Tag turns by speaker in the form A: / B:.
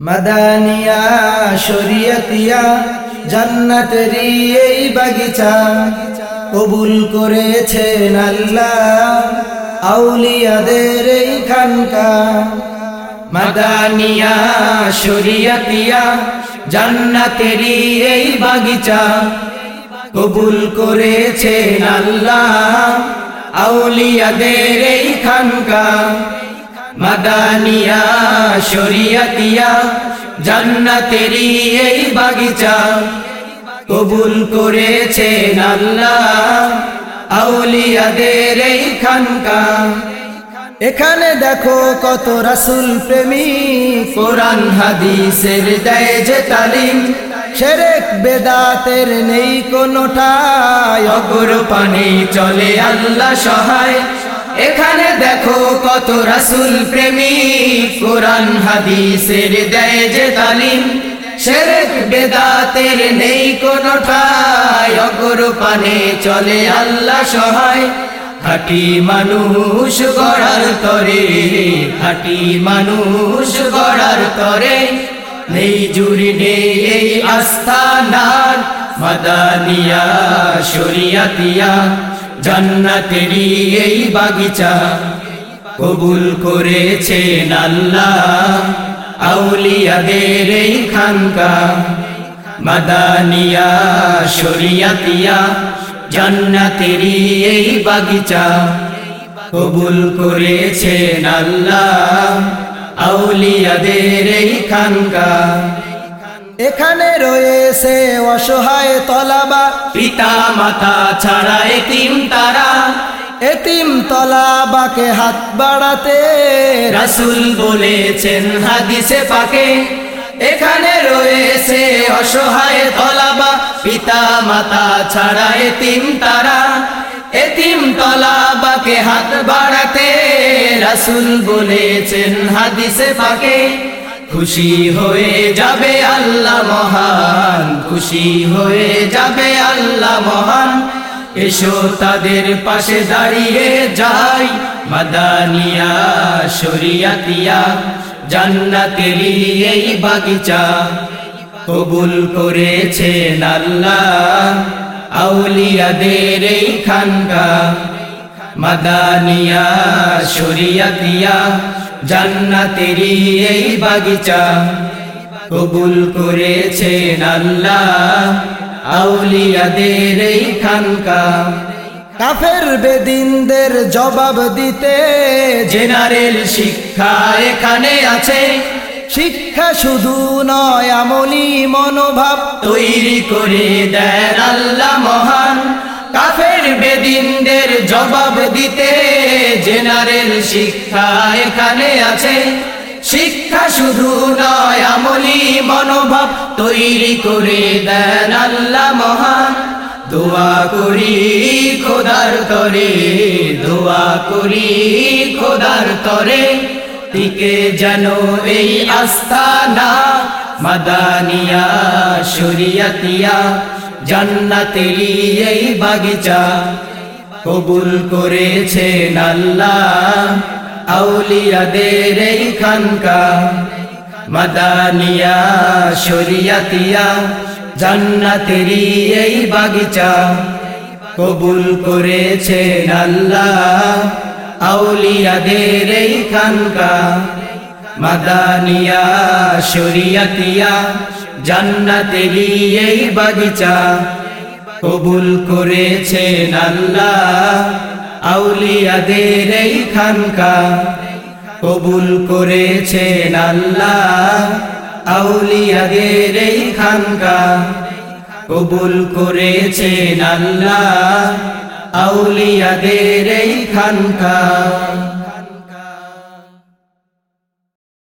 A: মাদানিয়া, শরিয়তিয়া জান্নাতেরই এই বাগিচা কবুল করেছেন আল্লাহ। আউলিয়াদের এই খানকা
B: মাদানিয়া, শরিয়তিয়া, জান্নাতেরই এই বাগিচা কবুল করেছেন আল্লাহ। আউলিয়াদের এই খানকা মাদানিয়া শরিয়তিয়া জান্নাতেরই এই বাগিচা। কবুল করেছেন আল্লাহ, আউলিয়াদের এই খানকা।
A: এখানে দেখো কত রাসুল প্রেমী,
B: কোরআন, হাদিসের দেয় যে তালিম।
A: শেরেক বেদাতের নেই কোনোটাই
B: অগর পানে চলে আল্লাহ সহায়। এখানে দেখো কত রাসুল প্রেমী। কোরআন, হাদিসের দেয় যে তালিম। শেরেক বেদাতের নেই কোনোটাই অগর পানে চলে আল্লাহ সহায়। খাটি মানুষ গড়ার তরে, খাটি মানুষ গড়ার তরে। নেই জুড়ি নেই এই আস্থা নার। মাদানিয়া, শরিয়াতিয়া। জান্নাতেরই এই বাগিচা কবুল করেছেন আল্লাহ। আউলিয়াদের এই খানকা, মাদানিয়া, শরিয়াতিয়া, জান্নাতেরই এই বাগিচা কবুল করেছেন আল্লাহ। আউলিয়াদের এই খানকা
A: এখানে রয়েছে অসহায় তলাবা।
B: পিতা মাতা ছাড়া এতিম তারা।
A: এতিম তলাবাকে হাত বাড়াতে।
B: রাসুল বলেছেন হাদিসে পাকে। এখানে রয়েছে অসহায় তলাবা। পিতা মাতা ছাড়া এতিম তারা। এতিম তলাবাকে হাত বাড়াতে। রাসুল বলেছেন হাদিসে পাকে। খুশি হয়ে যাবে আল্লাহ মহান, খুশি হয়ে যাবে আল্লাহ মহান। এসো তাদের পাশে দাঁড়িয়ে যাই, মাদানিয়া, শরিয়াতিয়া, জান্নাতেরই এই বাগিচা। কবুল করেছেন আল্লাহ আউলিয়াদের এই খানকা মাদানিয়া, শরিয়াতিয়া জান্নাতেরই এই বাগিচা কবুল করেছেন আল্লাহ। আউলিয়াদের এই খানকা
A: কাফের বেদিনদের জবাব দিতে
B: জেনারেল শিক্ষা এখানে আছে।
A: শিক্ষা শুধু নয়, আমলি মনোভাব
B: তৈরি করে কাফের বেদিনদের জবাব দিতে জেনারেল শিক্ষা এখানে আছে। শিক্ষা শুধু নয়, আমলি মনোভাব তৈরি করে দেন আল্লাহ মহান। দোয়া করি খোদার তরে, দোয়া করি খোদার তরে। টিকে যেন এই আস্থা না মাদানিয়া, শরিয়াতিয়া, জান্নাতেরই এই বাগিচা। কবুল করেছেন আল্লাহ। আউলিয়াদের এই খানকা মাদানিয়া, শরিয়াতিয়া, জান্নাতেরই এই বাগিচা কবুল করেছেন আল্লাহ। আউলিয়াদের এই খানকা মাদানিয়া, শরিয়াতিয়া, জান্নাতেরই এই বাগিচা কবুল করেছেন আল্লাহ। আউলিয়াদের এই খানকা কবুল করেছেন আল্লাহ। আউলিয়াদের এই খানকা কবুল করেছেন আল্লাহ। আউলিয়াদের এই খানকা